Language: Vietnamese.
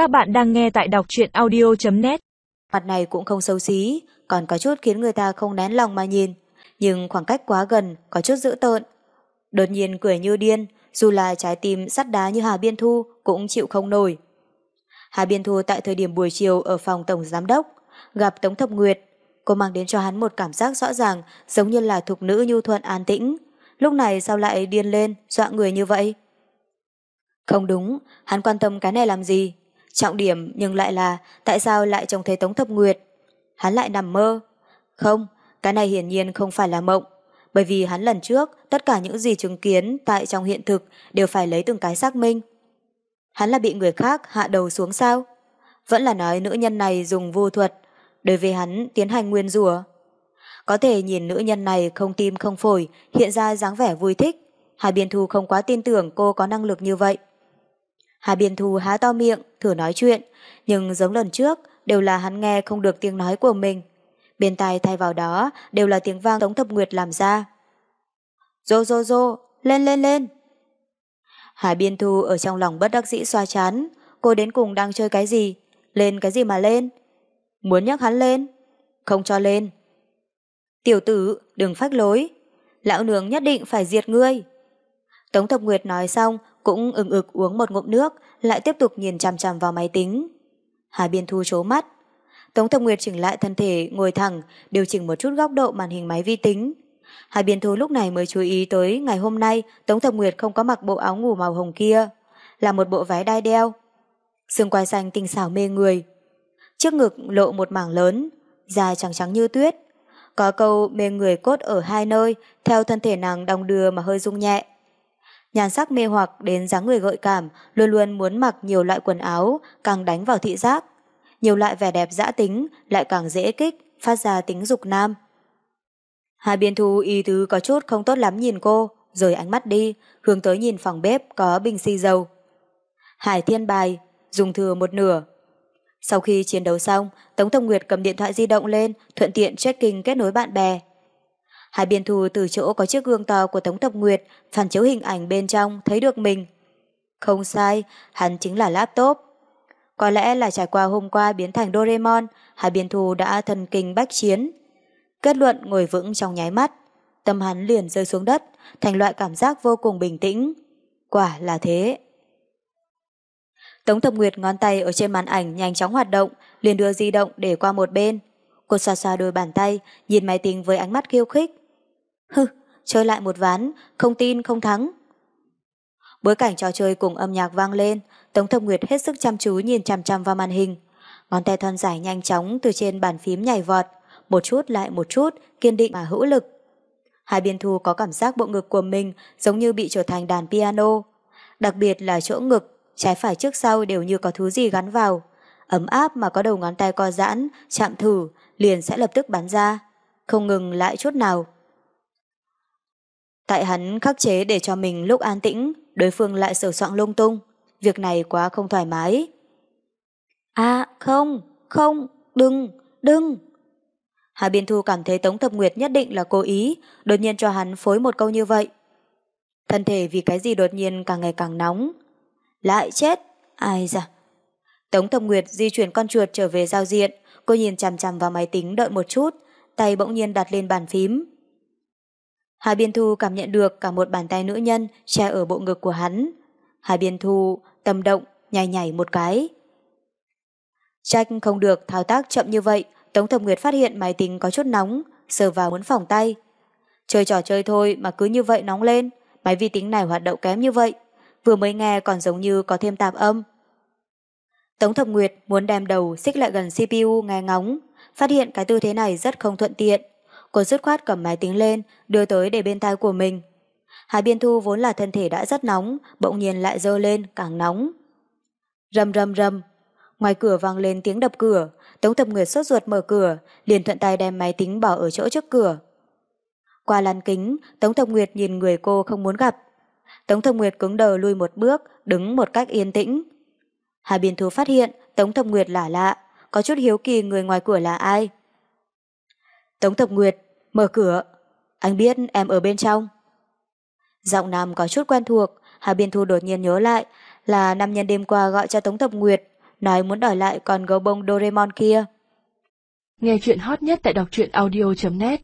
Các bạn đang nghe tại đọc truyện audio.net Mặt này cũng không xấu xí, còn có chút khiến người ta không nén lòng mà nhìn. Nhưng khoảng cách quá gần, có chút dữ tợn. Đột nhiên cười như điên, dù là trái tim sắt đá như Hà Biên Thu cũng chịu không nổi. Hà Biên Thu tại thời điểm buổi chiều ở phòng tổng giám đốc, gặp Tống Thập Nguyệt. Cô mang đến cho hắn một cảm giác rõ ràng giống như là thục nữ nhu thuận an tĩnh. Lúc này sao lại điên lên, dọa người như vậy? Không đúng, hắn quan tâm cái này làm gì? Trọng điểm nhưng lại là tại sao lại trông thấy Tống Thập Nguyệt? Hắn lại nằm mơ. Không, cái này hiển nhiên không phải là mộng. Bởi vì hắn lần trước, tất cả những gì chứng kiến tại trong hiện thực đều phải lấy từng cái xác minh. Hắn là bị người khác hạ đầu xuống sao? Vẫn là nói nữ nhân này dùng vô thuật, đối với hắn tiến hành nguyên rùa. Có thể nhìn nữ nhân này không tim không phổi, hiện ra dáng vẻ vui thích. Hà Biên Thu không quá tin tưởng cô có năng lực như vậy. Hà Biên Thu há to miệng, thử nói chuyện, nhưng giống lần trước, đều là hắn nghe không được tiếng nói của mình. Bên tai thay vào đó đều là tiếng vang Tống Thập Nguyệt làm ra. Rô rô rô, lên lên lên. Hà Biên Thu ở trong lòng bất đắc dĩ xoa chán, cô đến cùng đang chơi cái gì? Lên cái gì mà lên? Muốn nhắc hắn lên? Không cho lên. Tiểu tử, đừng phách lối. Lão nương nhất định phải diệt ngươi. Tống Thập Nguyệt nói xong, cũng ừng ực uống một ngụm nước, lại tiếp tục nhìn chằm chằm vào máy tính. Hà Biên Thu chố mắt. Tống Thập Nguyệt chỉnh lại thân thể, ngồi thẳng, điều chỉnh một chút góc độ màn hình máy vi tính. Hà Biên Thu lúc này mới chú ý tới ngày hôm nay Tống Thập Nguyệt không có mặc bộ áo ngủ màu hồng kia, là một bộ váy đai đeo. Xương quai xanh tinh xảo mê người. Trước ngực lộ một mảng lớn, dài trắng trắng như tuyết. Có câu mê người cốt ở hai nơi, theo thân thể nàng đong đưa mà hơi rung nhẹ nhan sắc mê hoặc đến dáng người gợi cảm, luôn luôn muốn mặc nhiều loại quần áo, càng đánh vào thị giác. Nhiều loại vẻ đẹp dã tính, lại càng dễ kích, phát ra tính dục nam. Hai biên thu y tứ có chút không tốt lắm nhìn cô, rời ánh mắt đi, hướng tới nhìn phòng bếp có bình xi dầu. Hải thiên bài, dùng thừa một nửa. Sau khi chiến đấu xong, Tống Thông Nguyệt cầm điện thoại di động lên, thuận tiện checking kết nối bạn bè. Hai biên thu từ chỗ có chiếc gương to của Tống Thập Nguyệt phản chiếu hình ảnh bên trong thấy được mình. Không sai, hắn chính là laptop. Có lẽ là trải qua hôm qua biến thành Doraemon, hai biên thu đã thần kinh bách chiến. Kết luận ngồi vững trong nháy mắt, tâm hắn liền rơi xuống đất, thành loại cảm giác vô cùng bình tĩnh. Quả là thế. Tống Thập Nguyệt ngón tay ở trên màn ảnh nhanh chóng hoạt động, liền đưa di động để qua một bên. Cô xoa xoa đôi bàn tay, nhìn máy tính với ánh mắt khiêu khích. Hừ, chơi lại một ván, không tin không thắng. Bối cảnh trò chơi cùng âm nhạc vang lên, Tống Thập Nguyệt hết sức chăm chú nhìn chằm chằm vào màn hình. Ngón tay thon dài nhanh chóng từ trên bàn phím nhảy vọt, một chút lại một chút, kiên định mà hữu lực. Hai biên thu có cảm giác bộ ngực của mình giống như bị trở thành đàn piano. Đặc biệt là chỗ ngực, trái phải trước sau đều như có thứ gì gắn vào. Ấm áp mà có đầu ngón tay co giãn, chạm thử, liền sẽ lập tức bắn ra. Không ngừng lại chút nào. Tại hắn khắc chế để cho mình lúc an tĩnh, đối phương lại sửa soạn lung tung. Việc này quá không thoải mái. À, không, không, đừng, đừng. Hà Biên Thu cảm thấy Tống Thập Nguyệt nhất định là cố ý, đột nhiên cho hắn phối một câu như vậy. Thân thể vì cái gì đột nhiên càng ngày càng nóng. Lại chết, ai da. Tống Thập Nguyệt di chuyển con chuột trở về giao diện, cô nhìn chằm chằm vào máy tính đợi một chút, tay bỗng nhiên đặt lên bàn phím. Hà Biên Thu cảm nhận được cả một bàn tay nữ nhân che ở bộ ngực của hắn. Hà Biên Thu tâm động, nhảy nhảy một cái. Trách không được thao tác chậm như vậy, Tống Thập Nguyệt phát hiện máy tính có chút nóng, sờ vào muốn phòng tay. Chơi trò chơi thôi mà cứ như vậy nóng lên, máy vi tính này hoạt động kém như vậy, vừa mới nghe còn giống như có thêm tạp âm. Tống Thập Nguyệt muốn đem đầu xích lại gần CPU nghe ngóng, phát hiện cái tư thế này rất không thuận tiện. Cô dứt khoát cầm máy tính lên, đưa tới để bên tai của mình. Hà Biên Thu vốn là thân thể đã rất nóng, bỗng nhiên lại dơ lên, càng nóng. Rầm rầm rầm, ngoài cửa vang lên tiếng đập cửa, Tống Thập Nguyệt sốt ruột mở cửa, liền thuận tay đem máy tính bỏ ở chỗ trước cửa. Qua lăn kính, Tống Thập Nguyệt nhìn người cô không muốn gặp. Tống Thập Nguyệt cứng đờ lui một bước, đứng một cách yên tĩnh. Hà Biên Thu phát hiện Tống Thập Nguyệt lạ lạ, có chút hiếu kỳ người ngoài cửa là ai. Tống Thập Nguyệt, mở cửa. Anh biết em ở bên trong. Giọng nam có chút quen thuộc, Hà Biên Thu đột nhiên nhớ lại là nam nhân đêm qua gọi cho Tống Thập Nguyệt, nói muốn đòi lại con gấu bông Doraemon kia. Nghe chuyện hot nhất tại đọc truyện audio.net